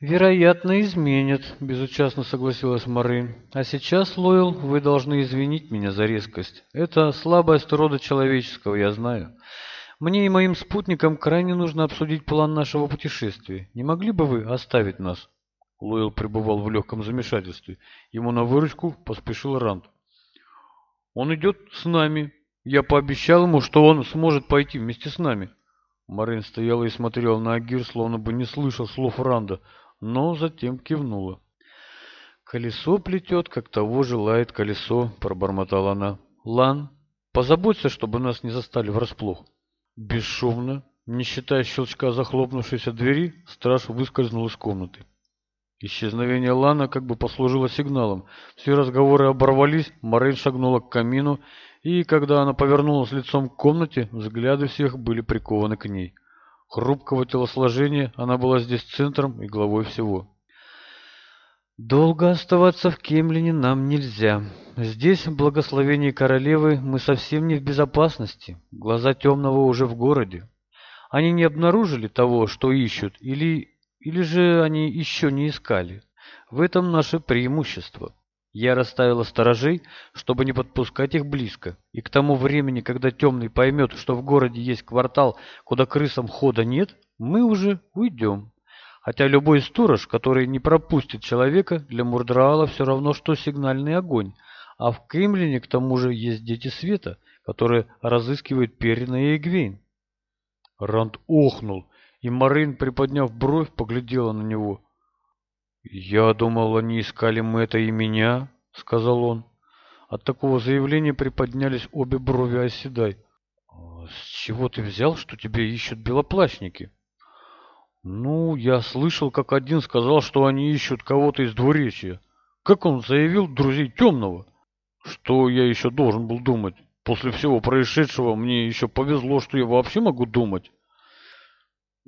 вероятно изменит безучастно согласилась моррин а сейчас лойл вы должны извинить меня за резкость. Это слабость рода человеческого я знаю. Мне и моим спутникам крайне нужно обсудить план нашего путешествия. Не могли бы вы оставить нас? Лойл пребывал в легком замешательстве. Ему на выручку поспешил ранд он идет с нами. Я пообещал ему что он сможет пойти вместе с нами Марин стояла и смотрела на Агир, словно бы не слышал слов Ранда но затем кивнула. «Колесо плетет, как того желает колесо», — пробормотала она. «Лан, позаботься, чтобы нас не застали врасплох». Бесшумно, не считая щелчка захлопнувшейся двери, страж выскользнул из комнаты. Исчезновение Лана как бы послужило сигналом. Все разговоры оборвались, Морейн шагнула к камину, и когда она повернулась лицом к комнате, взгляды всех были прикованы к ней хрупкого телосложения она была здесь центром и главой всего. «Долго оставаться в Кемлине нам нельзя. Здесь, в благословении королевы, мы совсем не в безопасности. Глаза темного уже в городе. Они не обнаружили того, что ищут, или, или же они еще не искали. В этом наше преимущество». Я расставила сторожей, чтобы не подпускать их близко, и к тому времени, когда темный поймет, что в городе есть квартал, куда крысам хода нет, мы уже уйдем. Хотя любой сторож, который не пропустит человека, для Мурдраала все равно, что сигнальный огонь. А в Кремлине, к тому же, есть дети света, которые разыскивают Перина и Эгвейн. Ранд охнул, и Марин, приподняв бровь, поглядела на него. «Я думал, они искали Мэтта и меня», — сказал он. От такого заявления приподнялись обе брови оседай. «А «С чего ты взял, что тебе ищут белоплащники?» «Ну, я слышал, как один сказал, что они ищут кого-то из двуречья. Как он заявил друзей Темного?» «Что я еще должен был думать? После всего происшедшего мне еще повезло, что я вообще могу думать».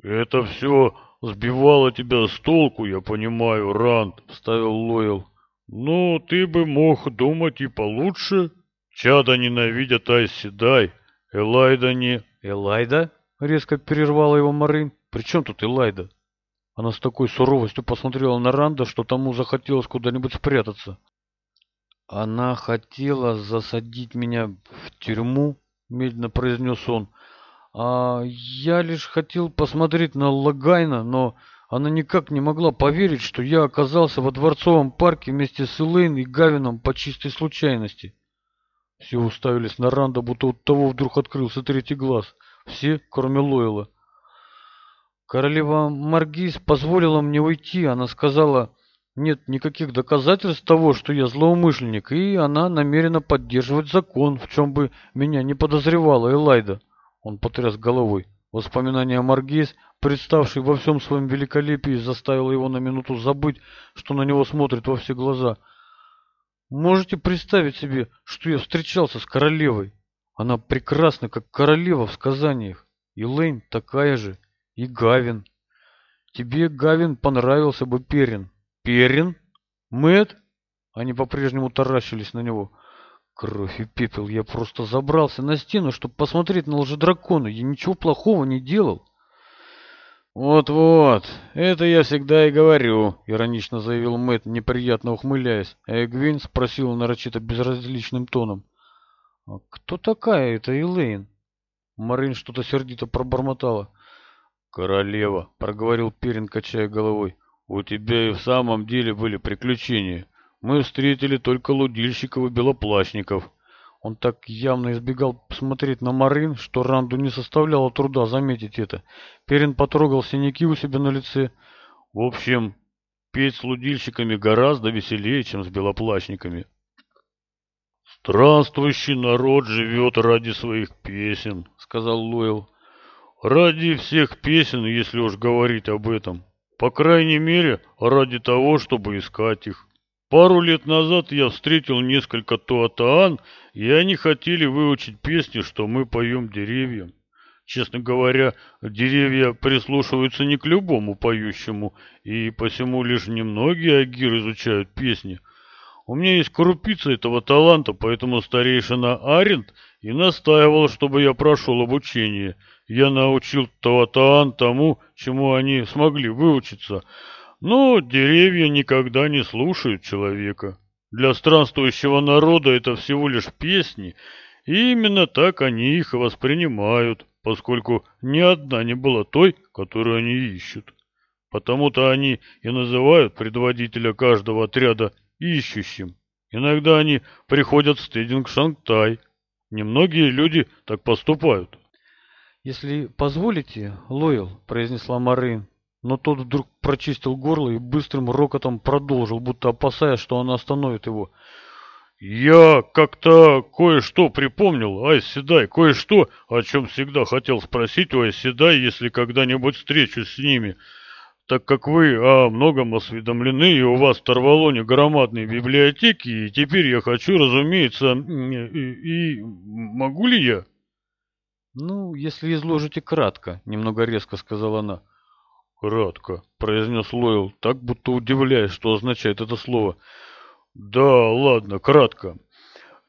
«Это все сбивало тебя с толку, я понимаю, Ранд», — вставил Лойл. «Ну, ты бы мог думать и получше. Чада ненавидят Айси Дай, Элайда не...» «Элайда?» — резко перервала его Марин. «При чем тут Элайда?» Она с такой суровостью посмотрела на Ранда, что тому захотелось куда-нибудь спрятаться. «Она хотела засадить меня в тюрьму?» — медленно произнес он. А, я лишь хотел посмотреть на Логайна, но она никак не могла поверить, что я оказался во Дворцовом парке вместе с Элейн и Гавином по чистой случайности. Все уставились на Ранда, будто у того вдруг открылся третий глаз. Все, кроме Лойла. Королева Моргейз позволила мне уйти. Она сказала, нет никаких доказательств того, что я злоумышленник, и она намерена поддерживать закон, в чем бы меня не подозревала Элайда. Он потряс головой. Воспоминание о Маргейс, представший во всем своем великолепии, заставило его на минуту забыть, что на него смотрит во все глаза. «Можете представить себе, что я встречался с королевой? Она прекрасна, как королева в сказаниях. И Лейн такая же, и Гавин. Тебе, Гавин, понравился бы Перин». «Перин? Мэт? Они по-прежнему таращились на него. Кровь и пепел, я просто забрался на стену, чтобы посмотреть на лжедракона. Я ничего плохого не делал. «Вот-вот, это я всегда и говорю», — иронично заявил Мэтт, неприятно ухмыляясь. А Эгвин спросила нарочито безразличным тоном. «А кто такая эта Элейн?» Марин что-то сердито пробормотала. «Королева», — проговорил Перин, качая головой, — «у тебя и в самом деле были приключения. Мы встретили только лудильщиков и Белоплащников. Он так явно избегал посмотреть на Марин, что Ранду не составляло труда заметить это. Перин потрогал синяки у себя на лице. В общем, петь с лудильщиками гораздо веселее, чем с белоплащниками. «Странствующий народ живет ради своих песен», — сказал Лойл. «Ради всех песен, если уж говорить об этом. По крайней мере, ради того, чтобы искать их». Пару лет назад я встретил несколько туатаан, и они хотели выучить песни, что мы поем деревьям. Честно говоря, деревья прислушиваются не к любому поющему, и посему лишь немногие агир изучают песни. У меня есть крупица этого таланта, поэтому старейшина Аренд и настаивал, чтобы я прошел обучение. Я научил Таватаан тому, чему они смогли выучиться. Но деревья никогда не слушают человека. Для странствующего народа это всего лишь песни, и именно так они их воспринимают, поскольку ни одна не была той, которую они ищут. Потому-то они и называют предводителя каждого отряда ищущим. Иногда они приходят в стыдинг шантай. Немногие люди так поступают. «Если позволите, Лойл», — произнесла Марин, но тот вдруг прочистил горло и быстрым рокотом продолжил, будто опасаясь, что она остановит его. «Я как-то кое-что припомнил, Айседай, кое-что, о чем всегда хотел спросить у Айседай, если когда-нибудь встречусь с ними, так как вы о многом осведомлены, и у вас в Тарвалоне громадные библиотеки, и теперь я хочу, разумеется, и, и могу ли я?» «Ну, если изложите кратко», — немного резко сказала она. Кратко произнес Лойл, так будто удивляясь, что означает это слово. Да, ладно, кратко.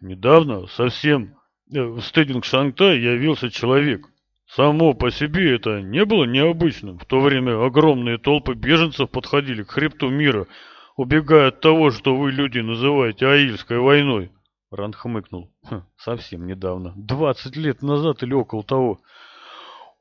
Недавно совсем э, в стейдинг Шангтай явился человек. Само по себе это не было необычным. В то время огромные толпы беженцев подходили к хребту мира, убегая от того, что вы, люди, называете Аильской войной. Ран хмыкнул. Хм, совсем недавно. Двадцать лет назад или около того.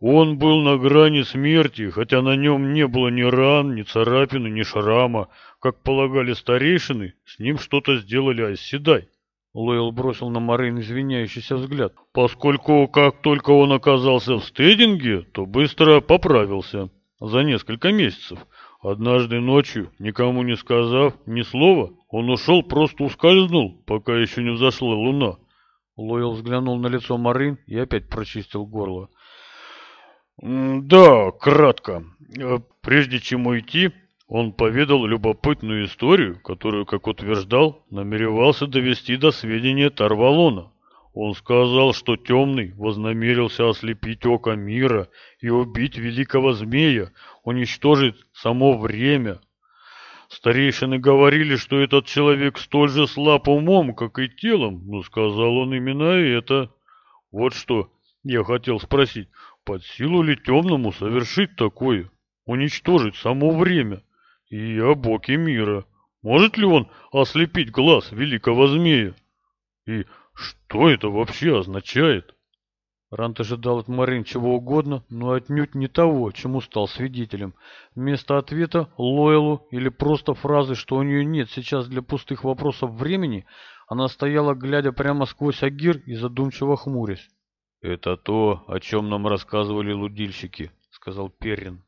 Он был на грани смерти, хотя на нем не было ни ран, ни царапины, ни шрама. Как полагали старейшины, с ним что-то сделали оседай. Лойл бросил на Марин извиняющийся взгляд. Поскольку как только он оказался в стейдинге, то быстро поправился. За несколько месяцев. Однажды ночью, никому не сказав ни слова, он ушел, просто ускользнул, пока еще не взошла луна. Лойл взглянул на лицо Марин и опять прочистил горло. «Да, кратко. Э, прежде чем уйти, он поведал любопытную историю, которую, как утверждал, намеревался довести до сведения Тарвалона. Он сказал, что Темный вознамерился ослепить Ока мира и убить великого змея, уничтожить само время. Старейшины говорили, что этот человек столь же слаб умом, как и телом, но сказал он именно это. Вот что я хотел спросить». Под силу ли темному совершить такое? Уничтожить само время и обоки мира? Может ли он ослепить глаз великого змея? И что это вообще означает? Рант ожидал от Марин чего угодно, но отнюдь не того, чему стал свидетелем. Вместо ответа Лойлу или просто фразы, что у нее нет сейчас для пустых вопросов времени, она стояла, глядя прямо сквозь Агир и задумчиво хмурясь. «Это то, о чем нам рассказывали лудильщики», — сказал Перрин.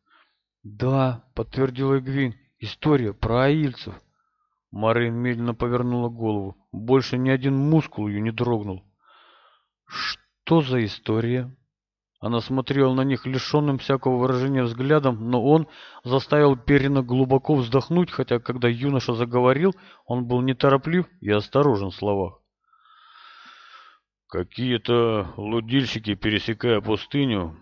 «Да», — подтвердил Эгвин, — «история про аильцев». Марин медленно повернула голову. Больше ни один мускул ее не дрогнул. «Что за история?» Она смотрела на них лишенным всякого выражения взглядом, но он заставил Перина глубоко вздохнуть, хотя когда юноша заговорил, он был нетороплив и осторожен в словах. Какие-то лудильщики, пересекая пустыню,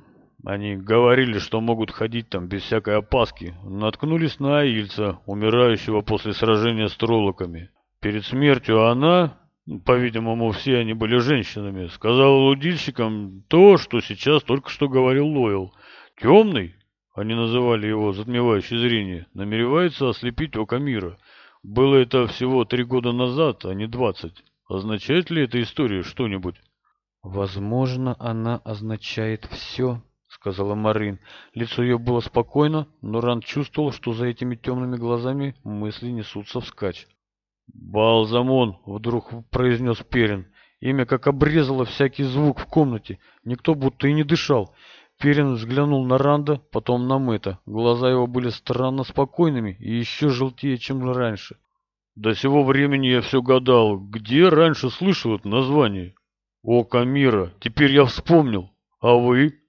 они говорили, что могут ходить там без всякой опаски, наткнулись на Аильца, умирающего после сражения с троллоками. Перед смертью она, по-видимому, все они были женщинами, сказала лудильщикам то, что сейчас только что говорил Лойл. «Темный», они называли его «затмевающее зрение», намеревается ослепить око мира. Было это всего три года назад, а не двадцать. Означает ли эта история что-нибудь? Возможно, она означает все, сказала Марин. Лицо ее было спокойно, но Ран чувствовал, что за этими темными глазами мысли несутся вскачь. «Балзамон!» — вдруг произнес Перин. Имя как обрезало всякий звук в комнате. Никто будто и не дышал. Перин взглянул на Ранда, потом на Мэтта. Глаза его были странно спокойными и еще желтее, чем раньше. До сего времени я все гадал, где раньше слышал это название. О, Камира, теперь я вспомнил. А вы?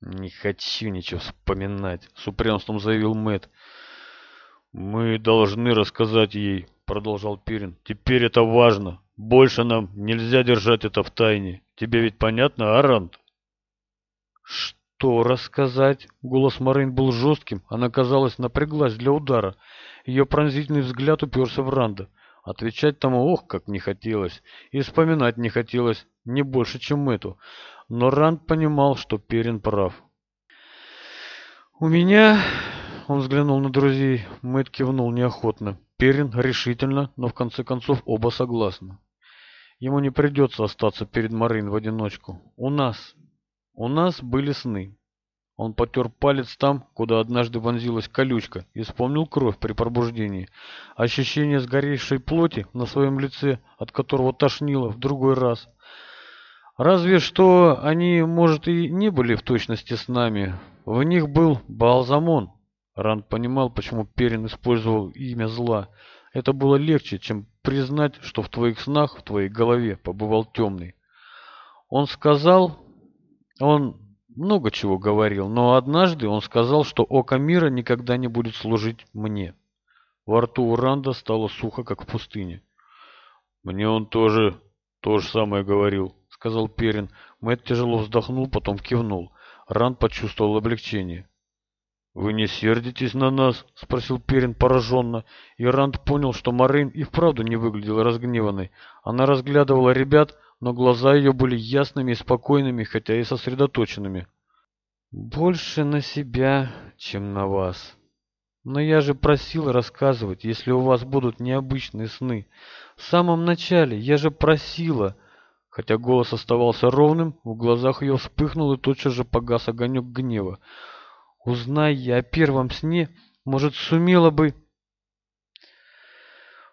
Не хочу ничего вспоминать, с упрямством заявил Мэт. Мы должны рассказать ей, продолжал Пирин. Теперь это важно. Больше нам нельзя держать это в тайне. Тебе ведь понятно, Арант? Что рассказать? Голос Марин был жестким, она, казалось, напряглась для удара. Ее пронзительный взгляд уперся в Ранда. Отвечать тому ох, как не хотелось, и вспоминать не хотелось, не больше, чем эту. Но Ранд понимал, что Перин прав. «У меня...» — он взглянул на друзей. Мэтт кивнул неохотно. Перин решительно, но в конце концов оба согласны. Ему не придется остаться перед Марин в одиночку. У нас... У нас были сны. Он потер палец там, куда однажды вонзилась колючка, и вспомнил кровь при пробуждении. Ощущение сгоревшей плоти на своем лице, от которого тошнило в другой раз. Разве что они, может, и не были в точности с нами. В них был Балзамон. Ранд понимал, почему Перин использовал имя зла. Это было легче, чем признать, что в твоих снах, в твоей голове побывал темный. Он сказал... Он много чего говорил, но однажды он сказал, что око мира никогда не будет служить мне. Во рту у Ранда стало сухо, как в пустыне. «Мне он тоже то же самое говорил», — сказал Перин. Мэтт тяжело вздохнул, потом кивнул. Ранд почувствовал облегчение. «Вы не сердитесь на нас?» — спросил Перин пораженно. И Ранд понял, что Марин и вправду не выглядела разгневанной. Она разглядывала ребят, — но глаза ее были ясными и спокойными, хотя и сосредоточенными. «Больше на себя, чем на вас. Но я же просил рассказывать, если у вас будут необычные сны. В самом начале я же просила...» Хотя голос оставался ровным, в глазах ее вспыхнул и тотчас же погас огонек гнева. «Узнай я о первом сне, может, сумела бы...»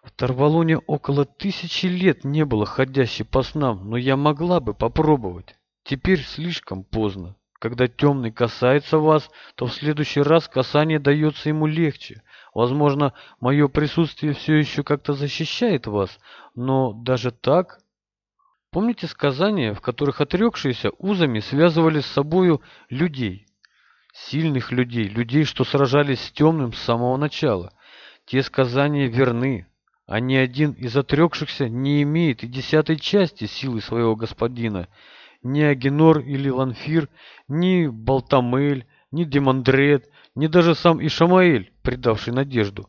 В Тарвалоне около тысячи лет не было ходящей по снам, но я могла бы попробовать. Теперь слишком поздно. Когда темный касается вас, то в следующий раз касание дается ему легче. Возможно, мое присутствие все еще как-то защищает вас, но даже так... Помните сказания, в которых отрекшиеся узами связывали с собою людей? Сильных людей, людей, что сражались с темным с самого начала. Те сказания верны, а ни один из отрекшихся не имеет и десятой части силы своего господина. Ни Агенор или Ланфир, ни Балтамель, ни Демандрет, ни даже сам Ишамаэль, предавший надежду.